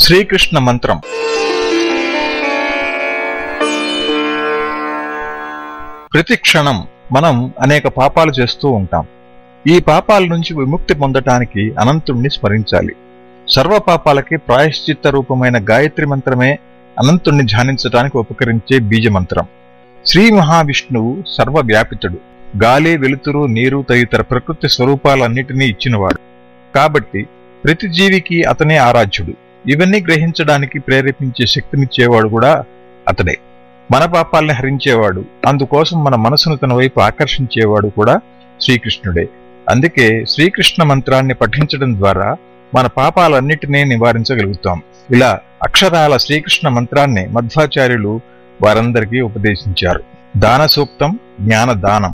శ్రీకృష్ణ మంత్రం. ప్రతి క్షణం మనం అనేక పాపాలు చేస్తూ ఉంటాం. ఈ పాపాల నుంచి విముక్తి పొందటానికి అనంతుణ్ణి స్మరించాలి. సర్వ పాపాలకి ప్రాయశ్చిత్త రూపమైన గాయత్రి మంత్రమే అనంతుణ్ణి ధ్యానించటానికి ఉపకరించే బీజ మంత్రం. శ్రీ మహావిష్ణువు సర్వవ్యాపితుడు. గాలి వెలుతురు నీరు తదితర ప్రకృతి స్వరూపాలన్నిటినీ ఇచ్చినవాడు. కాబట్టి ప్రతి జీవికి అతనే ఆరాధ్యుడు. ఇవన్నీ గ్రహించడానికి ప్రేరేపించే శక్తినిచ్చేవాడు కూడా అతడే. మన పాపాల్ని హరించేవాడు అందుకోసం మన మనసును తన వైపు ఆకర్షించేవాడు కూడా శ్రీకృష్ణుడే. అందుకే శ్రీకృష్ణ మంత్రాన్ని పఠించడం ద్వారా మన పాపాలన్నిటినీ నివారించగలుగుతాం. ఇలా అక్షరాల శ్రీకృష్ణ మంత్రాన్ని మధ్వాచార్యులు వారందరికీ ఉపదేశించారు. దాన సూక్తం జ్ఞాన దానం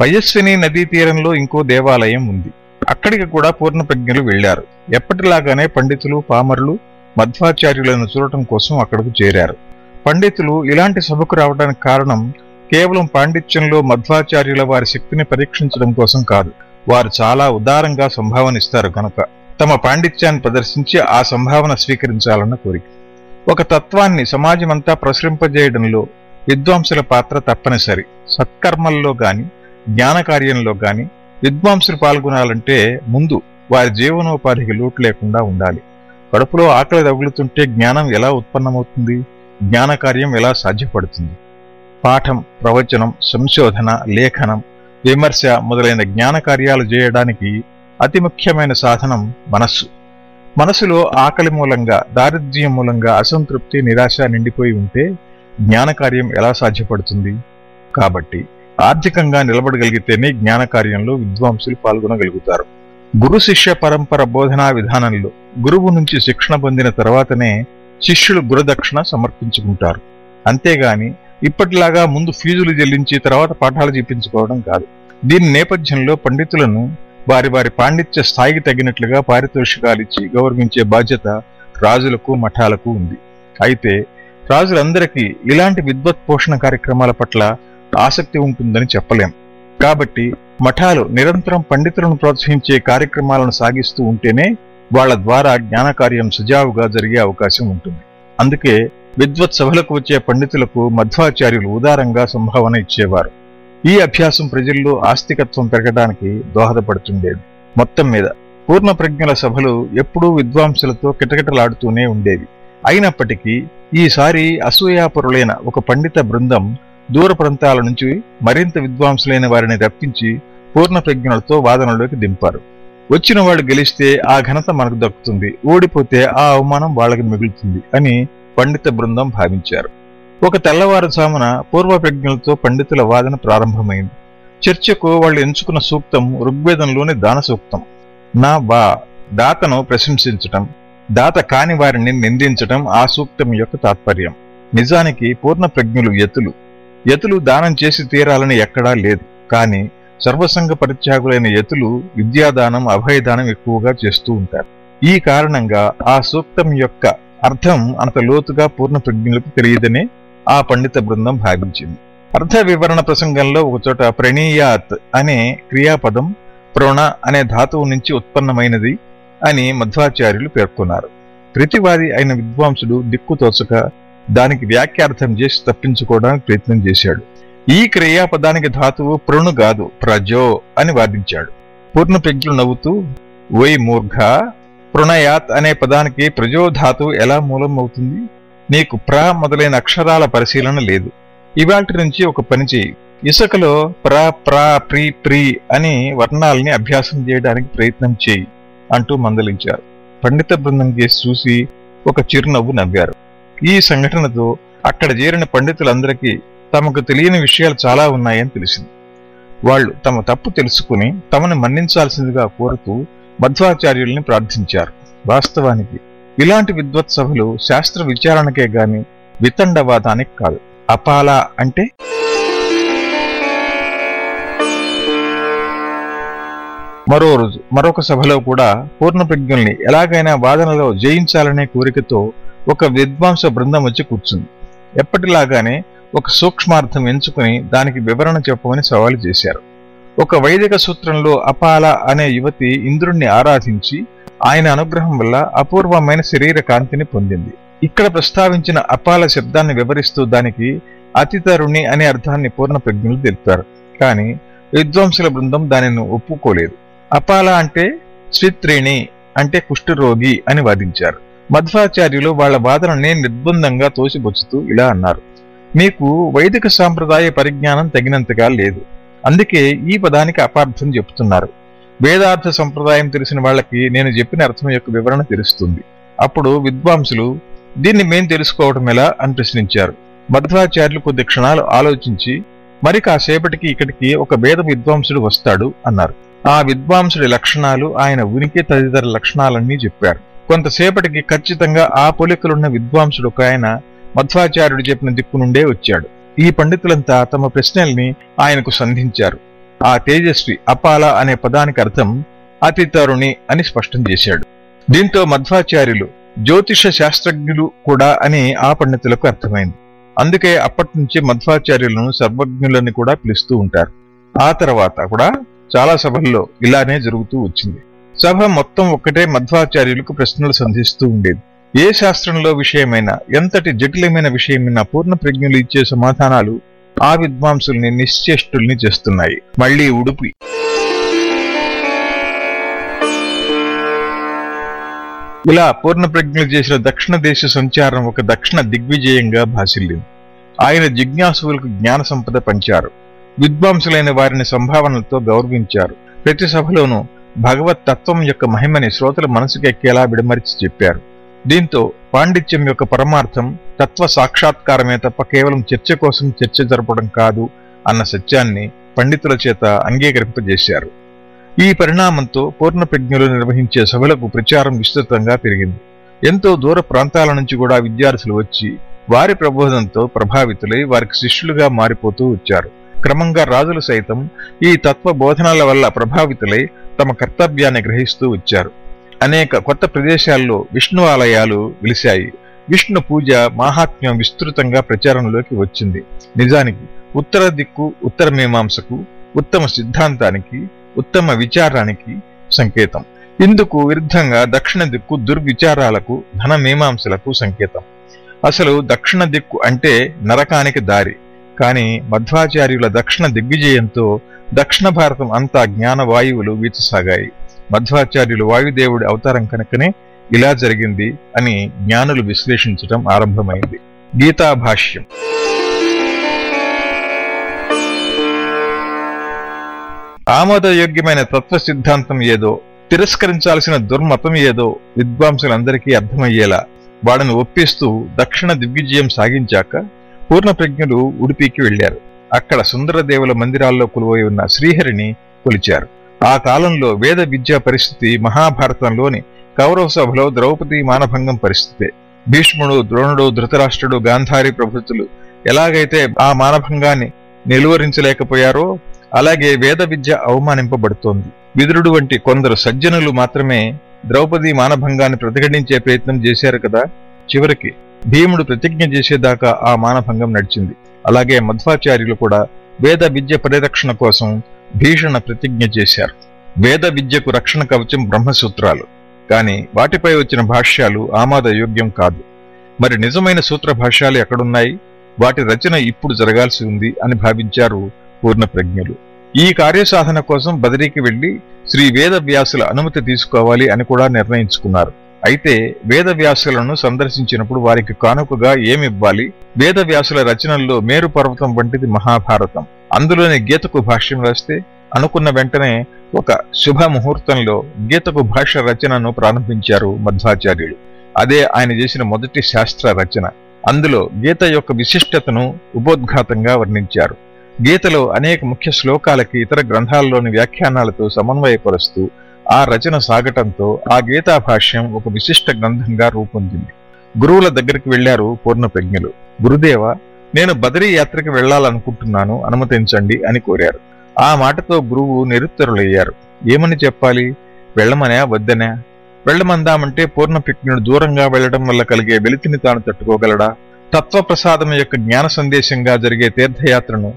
పయస్విని నదీ తీరంలో ఇంకో దేవాలయం ఉంది. అక్కడికి కూడా పూర్ణ ప్రజ్ఞలు వెళ్ళారు ఎప్పటిలాగానే పండితులు పామరులు మధ్వాచార్యులను చూడటం కోసం అక్కడకు చేరారు. పండితులు ఇలాంటి సభకు రావడానికి కారణం కేవలం పాండిత్యంలో మధ్వాచార్యుల వారి శక్తిని పరీక్షించడం కోసం కాదు. వారు చాలా ఉదారంగా సంభావనిస్తారు కనుక. తమ పాండిత్యాన్ని ప్రదర్శించి ఆ సంభావన స్వీకరించాలన్న కోరిక. ఒక తత్వాన్ని సమాజమంతా ప్రసరింపజేయడంలో విద్వాంసుల పాత్ర తప్పనిసరి. సత్కర్మల్లో గాని జ్ఞాన కార్యంలో గాని విద్వాంసులు పాల్గొనాలంటే ముందు వారి జీవనోపాధికి లోటు లేకుండా ఉండాలి. కడుపులో ఆకలి తగులుతుంటే జ్ఞానం ఎలా ఉత్పన్నమవుతుంది? జ్ఞాన కార్యం ఎలా సాధ్యపడుతుంది? పాఠం ప్రవచనం సంశోధన లేఖనం విమర్శ మొదలైన జ్ఞాన కార్యాలు చేయడానికి అతి ముఖ్యమైన సాధనం మనస్సు. మనసులో ఆకలి మూలంగా దారిద్ర్యం మూలంగా అసంతృప్తి నిరాశ నిండిపోయి ఉంటే జ్ఞాన కార్యం ఎలా సాధ్యపడుతుంది? కాబట్టి ఆర్థికంగా నిలబడగలిగితేనే జ్ఞాన కార్యంలో విద్వాంసులు పాల్గొనగలుగుతారు. గురు శిష్య పరంపర బోధనా విధానంలో గురువు నుంచి శిక్షణ పొందిన తర్వాతనే శిష్యులు గురుదక్షిణ సమర్పించుకుంటారు. అంతేగాని ఇప్పటిలాగా ముందు ఫీజులు చెల్లించి తర్వాత పాఠాలు చెప్పించుకోవడం కాదు. దీని నేపథ్యంలో పండితులను వారి వారి పాండిత్య స్థాయికి తగినట్లుగా పారితోషికాలిచ్చి గౌరవించే బాధ్యత రాజులకు మఠాలకు ఉంది. అయితే రాజులందరికీ ఇలాంటి విద్వత్ పోషణ కార్యక్రమాల పట్ల ఆసక్తి ఉంటుందని చెప్పలేం. కాబట్టి మఠాలు నిరంతరం పండితులను ప్రోత్సహించే కార్యక్రమాలను సాగిస్తూ ఉంటేనే వాళ్ళ ద్వారా జ్ఞానకార్యం సజావుగా జరిగే అవకాశం ఉంటుంది. అందుకే విద్వత్ సభలకు వచ్చే పండితులకు మధ్వాచార్యులు ఉదారంగా సంభావన ఇచ్చేవారు. ఈ అభ్యాసం ప్రజల్లో ఆస్తికత్వం పెరగడానికి దోహదపడుతుండేది. మొత్తం మీద పూర్ణ ప్రజ్ఞల సభలు ఎప్పుడూ విద్వాంసులతో కిటకిటలాడుతూనే ఉండేవి. అయినప్పటికీ ఈసారి అసూయాపరులైన ఒక పండిత బృందం దూర ప్రాంతాల నుంచి మరింత విద్వాంసులైన వారిని రప్పించి పూర్ణ ప్రజ్ఞలతో వాదనలోకి దింపారు. వచ్చిన వాళ్ళు గెలిస్తే ఆ ఘనత మనకు దక్కుతుంది. ఓడిపోతే ఆ అవమానం వాళ్ళకి మిగులుతుంది అని పండిత బృందం భావించారు. ఒక తెల్లవారుజామున పూర్వ ప్రజ్ఞలతో పండితుల వాదన ప్రారంభమైంది. చర్చకు వాళ్ళు ఎంచుకున్న సూక్తం ఋగ్వేదంలోని దాన సూక్తం. నా బా దాతను ప్రశంసించటం దాత కాని వారిని నిందించటం ఆ సూక్తం యొక్క తాత్పర్యం. నిజానికి పూర్ణ ప్రజ్ఞులు యతులు యతులు దానం చేసి తీరాలని ఎక్కడా లేదు. కానీ సర్వసంగ పరిత్యాగులైన యతులు విద్యాదానం అభయదానం ఎక్కువగా చేస్తూ ఉంటారు. ఈ కారణంగా ఆ సూక్తం యొక్క అర్థం అంత లోతుగా పూర్ణ ప్రజ్ఞులకు తెలియదనే ఆ పండిత బృందం భావించింది. అర్థ వివరణ ప్రసంగంలో ఒకచోట ప్రణీయాత్ అనే క్రియాపదం ప్రోణ అనే ధాతువు నుంచి ఉత్పన్నమైనది అని మధ్వాచార్యులు పేర్కొన్నారు. ప్రతివాది అయిన విద్వాంసుడు దిక్కు తోచక దానికి వ్యాఖ్యార్థం చేసి తప్పించుకోవడానికి ప్రయత్నం చేశాడు. ఈ క్రియాపదానికి ధాతువు ప్రణు కాదు ప్రజో అని వాదించాడు. పూర్ణ పూర్ణప్రజ్ఞులు నవ్వుతూ ఓయ్ మూర్ఘ ప్రణయాత్ అనే పదానికి ప్రజో ధాతువు ఎలా మూలం అవుతుంది? నీకు ప్ర మొదలైన అక్షరాల పరిశీలన లేదు. ఇవాటి నుంచి ఒక పని చేయి ఇసుకలో ప్ర ప్ర ప్రి ప్రి అని వర్ణాలని అభ్యాసం చేయడానికి ప్రయత్నం చేయి అంటూ మందలించారు. పండిత బృందం కేసి చూసి ఒక చిరునవ్వు నవ్వారు. ఈ సంఘటనతో అక్కడ చేరిన పండితులందరికీ తమకు తెలియని విషయాలు చాలా ఉన్నాయని తెలిసింది. వాళ్ళు తమ తప్పు తెలుసుకుని తమను మన్నించాల్సిందిగా కోరుతూ మధ్వాచార్యుల్ని ప్రార్థించారు. వాస్తవానికి ఇలాంటి విద్వత్ సభలు శాస్త్ర విచారణకే గాని వితండవాదానికి కాదు. అపాల అంటే? మరో రోజు మరొక సభలో కూడా పూర్ణప్రజ్ఞుల్ని ఎలాగైనా వాదనలో జయించాలనే కోరికతో ఒక విద్వాంస బృందం వచ్చి కూర్చుంది. ఎప్పటిలాగానే ఒక సూక్ష్మార్థం ఎంచుకుని దానికి వివరణ చెప్పమని సవాలు చేశారు. ఒక వైదిక సూత్రంలో అపాల అనే యువతి ఇంద్రుణ్ణి ఆరాధించి ఆయన అనుగ్రహం వల్ల అపూర్వమైన శరీర కాంతిని పొందింది. ఇక్కడ ప్రస్తావించిన అపాల శబ్దాన్ని వివరిస్తూ దానికి అతితరుణి అనే అర్థాన్ని పూర్ణ ప్రజ్ఞులు తెలిపారు. కానీ విద్వాంసుల బృందం దానిని ఒప్పుకోలేదు. అపాల అంటే స్విత్రిణి అంటే కుష్ఠరోగి అని వాదించారు. మధ్వాచార్యులు వాళ్ళ వాదనని నిర్బంధంగా తోసిపుచ్చుతూ ఇలా అన్నారు. మీకు వైదిక సాంప్రదాయ పరిజ్ఞానం తగినంతగా లేదు. అందుకే ఈ పదానికి అపార్థం చెప్తున్నారు. వేదార్థ సంప్రదాయం తెలిసిన వాళ్ళకి నేను చెప్పిన అర్థం యొక్క వివరణ తెలుస్తుంది. అప్పుడు విద్వాంసులు దీన్ని మేం తెలుసుకోవటం ఎలా? అని ప్రశ్నించారు. మధ్వాచార్యులు కొద్ది క్షణాలు ఆలోచించి మరి కాసేపటికి ఇక్కడికి ఒక వేద విద్వాంసుడు వస్తాడు అన్నారు. ఆ విద్వాంసుడి లక్షణాలు ఆయన ఉనికి తదితర లక్షణాలన్నీ చెప్పారు. కొంతసేపటికి ఖచ్చితంగా ఆ పోలికలున్న విద్వాంసుడు ఒక ఆయన మధ్వాచార్యుడు చెప్పిన దిక్కు నుండే వచ్చాడు. ఈ పండితులంతా తమ ప్రశ్నల్ని ఆయనకు సంధించారు. ఆ తేజస్వి అపాల అనే పదానికి అర్థం అతి తరుణి అని స్పష్టం చేశాడు. దీంతో మధ్వాచార్యులు జ్యోతిష శాస్త్రజ్ఞులు కూడా అని ఆ పండితులకు అర్థమైంది. అందుకే అప్పటి నుంచి మధ్వాచార్యులను సర్వజ్ఞులని కూడా పిలుస్తూ ఉంటారు. ఆ తర్వాత కూడా చాలా సభల్లో ఇలానే జరుగుతూ వచ్చింది. సభ మొత్తం ఒక్కటే మధ్వాచార్యులకు ప్రశ్నలు సంధిస్తూ ఉండేది. ఏ శాస్త్రంలో విషయమైనా ఎంతటి జటిలమైన విషయమైనా పూర్ణ ప్రజ్ఞులు ఇచ్చే సమాధానాలు ఆ విద్వాంసుల్ని నిశ్చేష్టుల్ని చేస్తున్నాయి. మళ్ళీ ఉడుపి. ఇలా పూర్ణ ప్రజ్ఞలు చేసిన దక్షిణ దేశ సంచారం ఒక దక్షిణ దిగ్విజయంగా భాసిల్లింది. ఆయన జిజ్ఞాసువులకు జ్ఞాన సంపద పంచారు. విద్వాంసులైన వారిని సంభావనలతో గౌరవించారు. ప్రతి సభలోనూ భగవత్ తత్వం యొక్క మహిమని శ్రోతల మనసుకెక్కేలా విడమరిచి చెప్పారు. దీంతో పాండిత్యం యొక్క పరమార్థం తత్వ సాక్షాత్కారమే తప్ప కేవలం చర్చ కోసం చర్చ జరపడం కాదు అన్న సత్యాన్ని పండితుల చేత అంగీకరింపజేశారు. ఈ పరిణామంతో పూర్ణప్రజ్ఞులు నిర్వహించే సభలకు ప్రచారం విస్తృతంగా పెరిగింది. ఎంతో దూర ప్రాంతాల నుంచి కూడా విద్యార్థులు వచ్చి వారి ప్రబోధంతో ప్రభావితులై వారికి శిష్యులుగా మారిపోతూ వచ్చారు. క్రమంగా రాజులు సైతం ఈ తత్వ బోధనల వల్ల ప్రభావితులై తమ కర్తవ్యాన్ని గ్రహిస్తూ వచ్చారు. అనేక కొత్త ప్రదేశాల్లో విష్ణు ఆలయాలు వెలిశాయి. విష్ణు పూజ మాహాత్మ్యం విస్తృతంగా ప్రచారంలోకి వచ్చింది. నిజానికి ఉత్తర దిక్కు ఉత్తర మీమాంసకు ఉత్తమ సిద్ధాంతానికి ఉత్తమ విచారానికి సంకేతం. ఇందుకు విరుద్ధంగా దక్షిణ దిక్కు దుర్విచారాలకు ధన మీమాంసలకు సంకేతం. అసలు దక్షిణ దిక్కు అంటే నరకానికి దారి. కాని మధ్వాచార్యుల దక్షిణ దిగ్విజయంతో దక్షిణ భారతం అంతా జ్ఞాన వాయువులు వీచసాగాయి. మధ్వాచార్యులు వాయుదేవుడి అవతారం కనుకనే ఇలా జరిగింది అని జ్ఞానులు విశ్లేషించటం ఆరంభమైంది. గీతాభాష్యం ఆమోదయోగ్యమైన తత్వ సిద్ధాంతం ఏదో తిరస్కరించాల్సిన దుర్మతం ఏదో విద్వాంసులందరికీ అర్థమయ్యేలా వాడిని ఒప్పిస్తూ దక్షిణ దిగ్విజయం సాగించాక పూర్ణ ప్రజ్ఞులు ఉడిపికి వెళ్ళారు అక్కడ సుందరదేవుల మందిరాల్లో కొలువై ఉన్న శ్రీహరిని కొలిచారు. ఆ కాలంలో వేద విద్యా పరిస్థితి మహాభారతంలోని కౌరవ సభలో ద్రౌపది మానభంగం పరిస్థితే. భీష్ముడు ద్రోణుడు ధృతరాష్ట్రుడు గాంధారి ప్రభుత్తులు ఎలాగైతే ఆ మానభంగాన్ని నిలువరించలేకపోయారో అలాగే వేద విద్య అవమానింపబడుతోంది. విదురుడు వంటి కొందరు సజ్జనులు మాత్రమే ద్రౌపది మానభంగాన్ని ప్రతిఘటించే ప్రయత్నం చేశారు కదా? చివరికి భీముడు ప్రతిజ్ఞ చేసేదాకా ఆ మానభంగం నడిచింది. అలాగే మధ్వాచార్యులు కూడా వేద విద్య పరిరక్షణ కోసం భీషణ ప్రతిజ్ఞ చేశారు. వేద విద్యకు రక్షణ కవచం బ్రహ్మసూత్రాలు. కాని వాటిపై వచ్చిన భాష్యాలు ఆమాదయోగ్యం కాదు. మరి నిజమైన సూత్ర భాష్యాలు ఎక్కడున్నాయి? వాటి రచన ఇప్పుడు జరగాల్సి ఉంది అని భావించారు పూర్ణప్రజ్ఞులు ఈ కార్యసాధన కోసం బదిరీకి వెళ్ళి శ్రీ వేద వ్యాసుల అనుమతి తీసుకోవాలి అని కూడా నిర్ణయించుకున్నారు. అయితే వేదవ్యాసులను సందర్శించినప్పుడు వారికి కానుకగా ఏమివ్వాలి? వేదవ్యాసుల రచనల్లో మేరు పర్వతం వంటిది మహాభారతం. అందులోని గీతకు భాష్యం రాస్తే అనుకున్న వెంటనే ఒక శుభ ముహూర్తంలో గీతకు భాష్య రచనను ప్రారంభించారు మధ్వాచార్యుడు అదే ఆయన చేసిన మొదటి శాస్త్ర రచన. అందులో గీత యొక్క విశిష్టతను ఉపోద్ఘాతంగా వర్ణించారు. గీతలో అనేక ముఖ్య శ్లోకాలకి ఇతర గ్రంథాల్లోని వ్యాఖ్యానాలతో సమన్వయపరుస్తూ ఆ రచన సాగటంతో ఆ గీతా భాష్యం ఒక విశిష్ట గ్రంథంగా రూపొందింది. గురువుల దగ్గరికి వెళ్ళారు పూర్ణప్రజ్ఞులు గురుదేవ నేను బదరీ యాత్రకు వెళ్ళాలనుకుంటున్నాను అనుమతించండి అని కోరారు. ఆ మాటతో గురువు నిరుత్తరులయ్యారు. ఏమని చెప్పాలి? వెళ్ళమనా? వద్దనా? వెళ్ళమందామంటే పూర్ణ దూరంగా వెళ్ళడం వల్ల కలిగే వెలితిని తాను తట్టుకోగలడా? తత్వప్రసాదం యొక్క జ్ఞాన సందేశంగా జరిగే తీర్థయాత్రను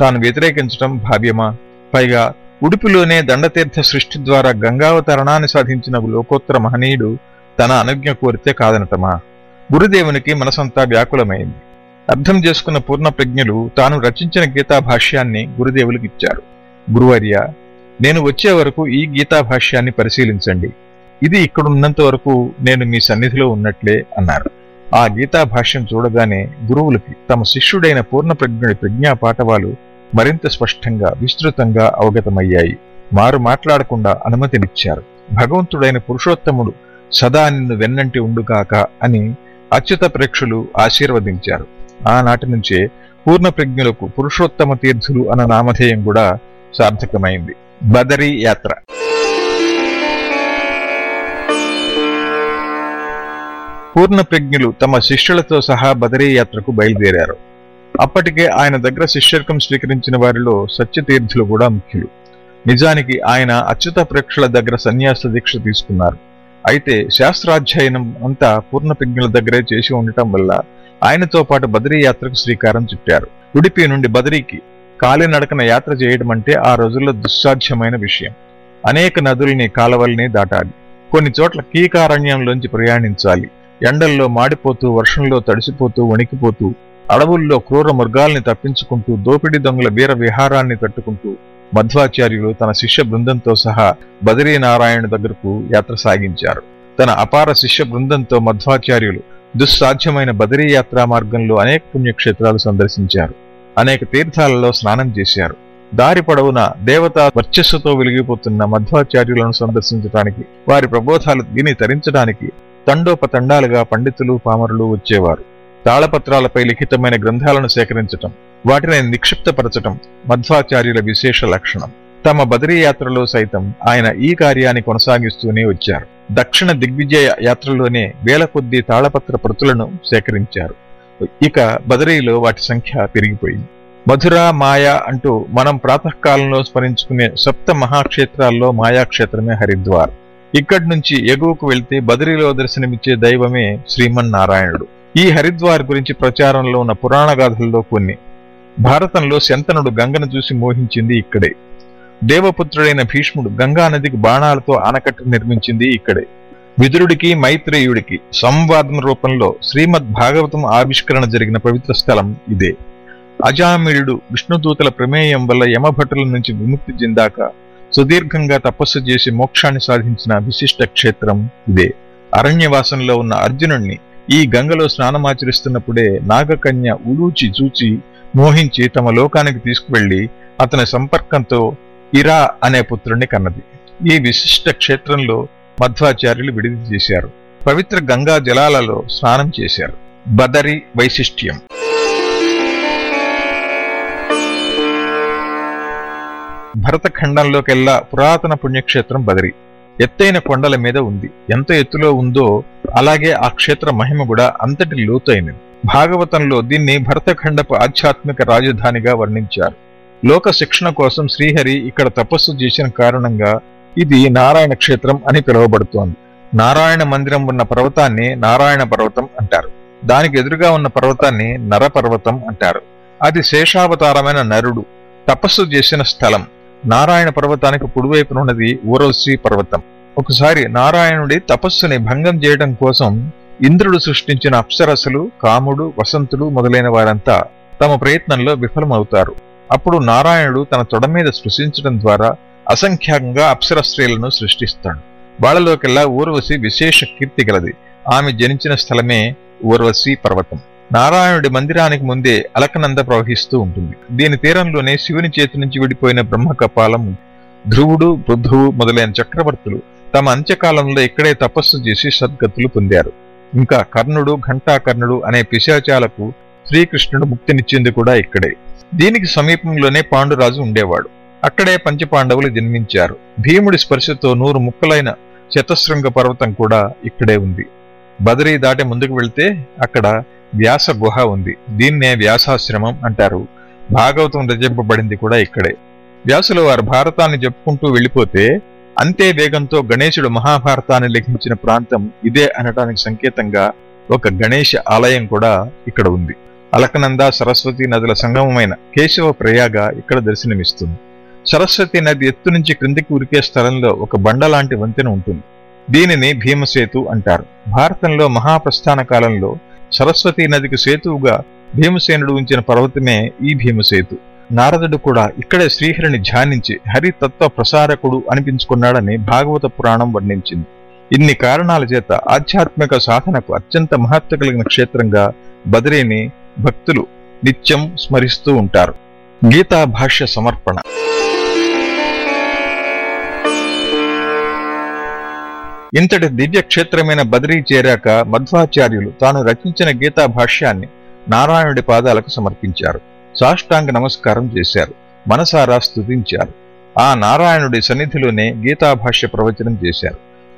తాను వ్యతిరేకించడం భావ్యమా పైగా ఉడుపులోనే దండతీర్థ సృష్టి ద్వారా గంగావతరణాన్ని సాధించిన లోకోత్తర మహనీయుడు తన అనుజ్ఞ కోరితే కాదనటమా? గురుదేవునికి మనసంతా వ్యాకులమైంది. అర్థం చేసుకున్న పూర్ణ ప్రజ్ఞులు తాను రచించిన గీతా భాష్యాన్ని గురుదేవులకు ఇచ్చారు. గురువర్య నేను వచ్చే వరకు ఈ గీతా భాష్యాన్ని పరిశీలించండి. ఇది ఇక్కడున్నంత వరకు నేను మీ సన్నిధిలో ఉన్నట్లే అన్నారు. ఆ గీతా భాష్యం చూడగానే గురువులకి తమ శిష్యుడైన పూర్ణ ప్రజ్ఞుడి ప్రజ్ఞా పాఠవాలు మరింత స్పష్టంగా విస్తృతంగా అవగతమయ్యాయి. మారు మాట్లాడకుండా అనుమతినిచ్చారు. భగవంతుడైన పురుషోత్తముడు సదా నిన్ను వెన్నంటి ఉండుగాక అని అచ్యుత ప్రేక్షులు ఆశీర్వదించారు. ఆనాటి నుంచే పూర్ణప్రజ్ఞులకు పురుషోత్తమ తీర్థులు అన్న నామధేయం కూడా సార్థకమైంది. బదరీ యాత్ర. పూర్ణ ప్రజ్ఞులు తమ శిష్యులతో సహా బదరీ యాత్రకు బయలుదేరారు. అప్పటికే ఆయన దగ్గర శిష్యర్కం స్వీకరించిన వారిలో సత్యతీర్థులు కూడా ముఖ్యులు. నిజానికి ఆయన అచ్యుత ప్రేక్షల దగ్గర సన్యాస దీక్ష తీసుకున్నారు. అయితే శాస్త్రాధ్యయనం అంతా పూర్ణపిజ్ఞుల దగ్గరే చేసి ఉండటం వల్ల ఆయనతో పాటు బదరీ యాత్రకు శ్రీకారం చుట్టారు. ఉడిపి నుండి బదరీకి కాలినడకన యాత్ర చేయడం అంటే ఆ రోజుల్లో దుస్సాధ్యమైన విషయం. అనేక నదుల్ని కాలవల్ని దాటాలి. కొన్ని చోట్ల కీకారణ్యంలోంచి ప్రయాణించాలి. ఎండల్లో మాడిపోతూ వర్షంలో తడిసిపోతూ వణికిపోతూ అడవుల్లో క్రూర మృగాల్ని తప్పించుకుంటూ దోపిడీ దొంగల వీర విహారాన్ని తట్టుకుంటూ మధ్వాచార్యులు తన శిష్య బృందంతో సహా బదరీనారాయణ దగ్గరకు యాత్ర సాగించారు. తన అపార శిష్య బృందంతో మధ్వాచార్యులు దుస్సాధ్యమైన బదరీ యాత్రా మార్గంలో అనేక పుణ్యక్షేత్రాలు సందర్శించారు. అనేక తీర్థాలలో స్నానం చేశారు. దారి పొడవున దేవతా వర్చస్సుతో వెలిగిపోతున్న మధ్వాచార్యులను సందర్శించడానికి వారి ప్రబోధాలు విని తరించడానికి తండోపతండాలుగా పండితులు పామరులు వచ్చేవారు. తాళపత్రాలపై లిఖితమైన గ్రంథాలను సేకరించటం వాటిని నిక్షిప్తపరచటం మధ్వాచార్యుల విశేష లక్షణం. తమ బదరీ యాత్రలో సైతం ఆయన ఈ కార్యాన్ని కొనసాగిస్తూనే వచ్చారు. దక్షిణ దిగ్విజయ యాత్రలోనే వేల తాళపత్ర ప్రతులను సేకరించారు. ఇక బదరీలో వాటి సంఖ్య పెరిగిపోయింది. మధుర మాయ అంటూ మనం ప్రాతకాలంలో స్మరించుకునే సప్త మహాక్షేత్రాల్లో మాయాక్షేత్రమే హరిద్వార్. ఇక్కడి నుంచి ఎగువకు వెళ్తే బదిరీలో దర్శనమిచ్చే దైవమే శ్రీమన్నారాయణుడు. ఈ హరిద్వార్ గురించి ప్రచారంలో ఉన్న పురాణ గాథల్లో కొన్ని. భారతంలో శంతనుడు గంగను చూసి మోహించింది ఇక్కడే. దేవపుత్రుడైన భీష్ముడు గంగా నదికి బాణాలతో ఆనకట్ట నిర్మించింది ఇక్కడే. విదురుడికి మైత్రేయుడికి సంవాదం రూపంలో శ్రీమద్ భాగవతం ఆవిష్కరణ జరిగిన పవిత్ర స్థలం ఇదే. అజామిళుడు విష్ణుదూతల ప్రమేయం వల్ల యమభటుల నుంచి విముక్తి చెందాక సుదీర్ఘంగా తపస్సు చేసి మోక్షాన్ని సాధించిన విశిష్ట క్షేత్రం ఇదే. అరణ్యవాసంలో ఉన్న అర్జునుణ్ణి ఈ గంగలో స్నానమాచరిస్తున్నప్పుడే నాగకన్య ఉలూచి చూచి మోహించి తమ లోకానికి తీసుకువెళ్ళి అతని సంపర్కంతో ఇరా అనే పుత్రుణ్ణి కన్నది. ఈ విశిష్ట క్షేత్రంలో మధ్వాచార్యులు విడిది చేశారు. పవిత్ర గంగా జలాలలో స్నానం చేశారు. బదరి వైశిష్ట్యం. భరతఖండంలోకెల్లా పురాతన పుణ్యక్షేత్రం బదరి. ఎత్తైన కొండల మీద ఉంది. ఎంత ఎత్తులో ఉందో అలాగే ఆ క్షేత్ర మహిమ కూడా అంతటి లోతైనది. భాగవతంలో దీన్ని భరతఖండపు ఆధ్యాత్మిక రాజధానిగా వర్ణించారు. లోక శిక్షణ కోసం శ్రీహరి ఇక్కడ తపస్సు చేసిన కారణంగా ఇది నారాయణ క్షేత్రం అని పిలువబడుతోంది. నారాయణ మందిరం ఉన్న పర్వతాన్ని నారాయణ పర్వతం అంటారు. దానికి ఎదురుగా ఉన్న పర్వతాన్ని నరపర్వతం అంటారు. అది శేషావతారమైన నరుడు. తపస్సు చేసిన స్థలం. నారాయణ పర్వతానికి కుడివైపునున్నది ఊరవశ్రీ పర్వతం. ఒకసారి నారాయణుడి తపస్సుని భంగం చేయడం కోసం ఇంద్రుడు సృష్టించిన అప్సరసులు కాముడు వసంతుడు మొదలైన వారంతా తమ ప్రయత్నంలో విఫలమవుతారు. అప్పుడు నారాయణుడు తన తొడ మీద స్పృశించడం ద్వారా అసంఖ్యాకంగా అప్సర స్త్రీలను సృష్టిస్తాడు. వాళ్ళలోకెల్లా ఊర్వశి విశేష కీర్తి గలది. ఆమె జనించిన స్థలమే ఊర్వశి పర్వతం. నారాయణుడి మందిరానికి ముందే అలకనంద ప్రవహిస్తూ ఉంటుంది. దీని తీరంలోనే శివుని చేతి నుంచి విడిపోయిన బ్రహ్మకపాలం కపాలం ధ్రువుడు బుద్ధువు మొదలైన చక్రవర్తులు తమ అంత్యకాలంలో ఇక్కడే తపస్సు చేసి సద్గతులు పొందారు. ఇంకా కర్ణుడు ఘంటాకర్ణుడు అనే పిశాచాలకు శ్రీకృష్ణుడు ముక్తినిచ్చింది కూడా ఇక్కడే. దీనికి సమీపంలోనే పాండురాజు ఉండేవాడు. అక్కడే పంచపాండవులు జన్మించారు. భీముడి స్పర్శతో నూరు ముక్కలైన శతశృంగ పర్వతం కూడా ఇక్కడే ఉంది. బదరీ దాటి ముందుకు వెళ్తే అక్కడ వ్యాస గుహ ఉంది. దీన్నే వ్యాసాశ్రమం అంటారు. భాగవతం రచింపబడింది కూడా ఇక్కడే. వ్యాసుల వారు భారతాన్ని చెప్పుకుంటూ వెళ్ళిపోతే అంతే వేగంతో గణేశుడు మహాభారతాన్ని లిఖించిన ప్రాంతం ఇదే అనడానికి సంకేతంగా ఒక గణేష ఆలయం కూడా ఇక్కడ ఉంది. అలకనంద సరస్వతి నదుల సంగమమైన కేశవ ప్రయాగ ఇక్కడ దర్శనమిస్తుంది. సరస్వతి నది ఎత్తు నుంచి క్రిందికి ఉరికే స్థలంలో ఒక బండ లాంటి వంతెన ఉంటుంది. దీనిని భీమసేతు అంటారు. భారతంలో మహాప్రస్థాన కాలంలో సరస్వతీ నదికి సేతువుగా భీమసేనుడు ఉంచిన పర్వతమే ఈ భీమసేతు. నారదుడు కూడా ఇక్కడే శ్రీహరిని ధ్యానించి హరితత్వ ప్రసారకుడు అనిపించుకున్నాడని భాగవత పురాణం వర్ణించింది. ఇన్ని కారణాల చేత ఆధ్యాత్మిక సాధనకు అత్యంత మహత్వ కలిగిన క్షేత్రంగా బదిరీని భక్తులు నిత్యం స్మరిస్తూ ఉంటారు. గీతా భాష్య సమర్పణ. ఇంతటి దివ్య క్షేత్రమైన చేరాక మధ్వాచార్యులు తాను రచించిన గీతా భాష్యాన్ని నారాయణుడి పాదాలకు సమర్పించారు. సాష్టాంగ నమస్కారం చేశారు. మనసారా స్థుతించారు ఆ నారాయణుడి సన్నిధిలోనే గీతాభాష్య ప్రవచనం చేశారు.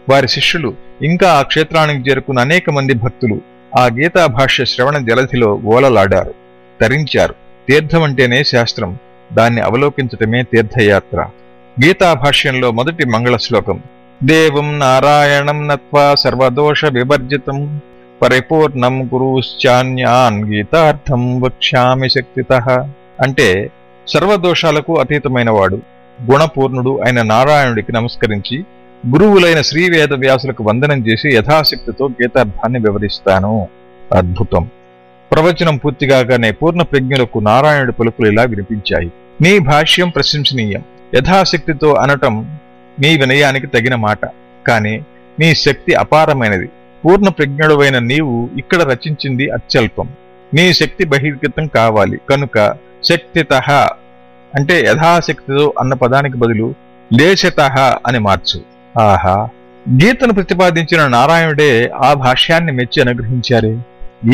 వారి శిష్యులు ఇంకా ఆ క్షేత్రానికి చేరుకున్న అనేక మంది భక్తులు ఆ గీతాభాష్య శ్రవణ జలధిలో ఓలలాడారు. తరించారు. తీర్థమంటేనే శాస్త్రం. దాన్ని అవలోకించటమే తీర్థయాత్ర. గీతాభాష్యంలో మొదటి మంగళ శ్లోకం. దేవం నారాయణం నత్వా సర్వదోష వివర్జితం. పరిపూర్ణం కురుశ్చాన్యాన్ గీతార్థం వక్ష్యామి శక్తిత. అంటే సర్వదోషాలకు అతీతమైన వాడు గుణపూర్ణుడు అయిన నారాయణుడికి నమస్కరించి గురువులైన శ్రీవేద వ్యాసులకు వందనం చేసి యథాశక్తితో గీతార్థాన్ని వివరిస్తాను. అద్భుతం. ప్రవచనం పూర్తిగానే పూర్ణ ప్రజ్ఞులకు నారాయణుడి పలుకులు ఇలా వినిపించాయి. నీ భాష్యం ప్రశంసనీయం. యథాశక్తితో అనటం నీ వినయానికి తగిన మాట. కాని నీ శక్తి అపారమైనది. పూర్ణ ప్రజ్ఞుడవైన నీవు ఇక్కడ రచించింది అత్యల్పం. నీ శక్తి బహిర్గతం కావాలి. కనుక శక్తిత అంటే యథాశక్తితో అన్న పదానికి బదులు లేశత అని మార్చు. ఆహా! గీతను ప్రతిపాదించిన నారాయణుడే ఆ భాష్యాన్ని మెచ్చి అనుగ్రహించారే.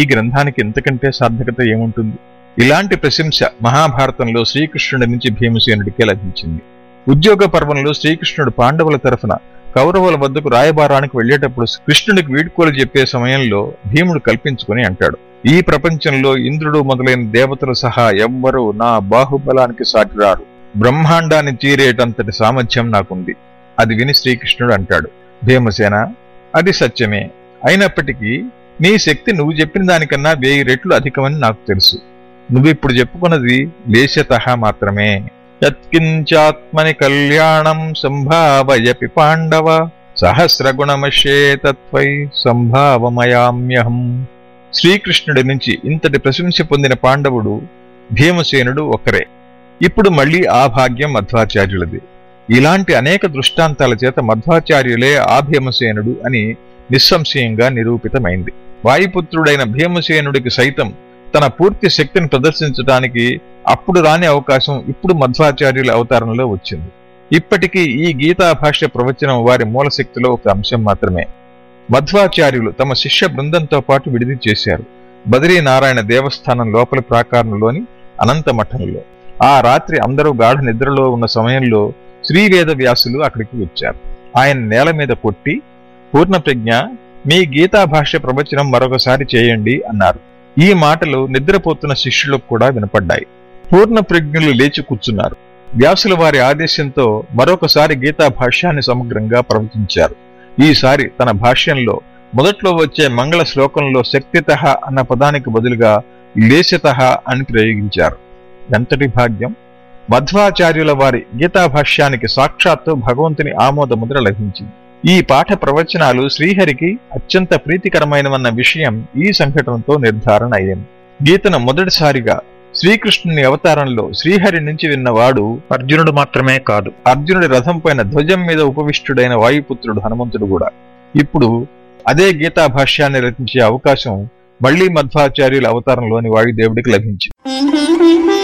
ఈ గ్రంథానికి ఎంతకంటే సార్థకత ఏముంటుంది? ఇలాంటి ప్రశంస మహాభారతంలో శ్రీకృష్ణుడి నుంచి భీమసేనుడికే లభించింది. ఉద్యోగ పర్వంలో శ్రీకృష్ణుడు పాండవుల తరఫున కౌరవుల వద్దకు రాయబారానికి వెళ్ళేటప్పుడు కృష్ణుడికి వీడ్కోలు చెప్పే సమయంలో భీముడు కల్పించుకుని అంటాడు ఈ ప్రపంచంలో ఇంద్రుడు మొదలైన దేవతలు సహా ఎవ్వరూ నా బాహుబలానికి సాటిరారు బ్రహ్మాండాన్ని చీరేటంతటి సామర్థ్యం నాకుంది. అది విని శ్రీకృష్ణుడు అంటాడు భీమసేన అది సత్యమే. అయినప్పటికీ నీ శక్తి నువ్వు చెప్పిన దానికన్నా వెయ్యి రెట్లు అధికమని నాకు తెలుసు. నువ్విప్పుడు చెప్పుకున్నది లేశత మాత్రమే. యత్కించాత్మని కళ్యాణం సంభావయపి పాండవ సహస్రగుణమశేతత్వై సంభావమయామ్యహం శ్రీకృష్ణుడి నుంచి ఇంతటి ప్రశంస పొందిన పాండవుడు భీమసేనుడు ఒక్కరే ఇప్పుడు మళ్ళీ ఆ భాగ్యం మధ్వాచార్యులది। ఇలాంటి అనేక దృష్టాంతాల చేత మధ్వాచార్యులే ఆ భీమసేనుడు అని నిస్సంశయంగా నిరూపితమైంది। వాయుపుత్రుడైన భీమసేనుడికి సైతం తన పూర్తి శక్తిని ప్రదర్శించడానికి అప్పుడు రాని అవకాశం ఇప్పుడు మధ్వాచార్యుల అవతారంలో వచ్చింది. ఇప్పటికీ ఈ గీతాభాష్య ప్రవచనం వారి మూలశక్తిలో ఒక అంశం మాత్రమే. మధ్వాచార్యులు తమ శిష్య బృందంతో పాటు విడిది చేశారు. బదరీనారాయణ దేవస్థానం లోపలి ప్రాకారంలోని అనంత మఠంలో ఆ రాత్రి అందరూ గాఢ నిద్రలో ఉన్న సమయంలో శ్రీవేద వ్యాసులు అక్కడికి వచ్చారు. ఆయన నేల మీద కొట్టి పూర్ణప్రజ్ఞ మీ గీతాభాష్య ప్రవచనం మరొకసారి చేయండి అన్నారు. ఈ మాటలు నిద్రపోతున్న శిష్యులకు కూడా వినపడ్డాయి. పూర్ణ ప్రజ్ఞులు లేచి కూర్చున్నారు. వ్యాసుల వారి ఆదేశంతో మరొకసారి గీతా భాష్యాన్ని సమగ్రంగా ప్రవచించారు. ఈసారి తన భాష్యంలో మొదట్లో వచ్చే మంగళ శ్లోకంలో శక్తిత అన్న పదానికి బదులుగా లేశత అని ప్రయోగించారు. ఎంతటి భాగ్యం? మధ్వాచార్యుల వారి గీతాభాష్యానికి సాక్షాత్తు భగవంతుని ఆమోద ముద్ర లభించింది. ఈ పాఠ ప్రవచనాలు శ్రీహరికి అత్యంత ప్రీతికరమైనవన్న విషయం ఈ సంఘటనతో నిర్ధారణ అయ్యింది. గీతను మొదటిసారిగా శ్రీకృష్ణుని అవతారంలో శ్రీహరి నుంచి విన్నవాడు అర్జునుడు మాత్రమే కాదు. అర్జునుడి రథం పైన ధ్వజం మీద ఉపవిష్టుడైన వాయుపుత్రుడు హనుమంతుడు కూడా. ఇప్పుడు అదే గీతా భాష్యాన్ని రచించే అవకాశం మళ్ళీ మధ్వాచార్యుల అవతారంలోని వాయుదేవుడికి లభించింది.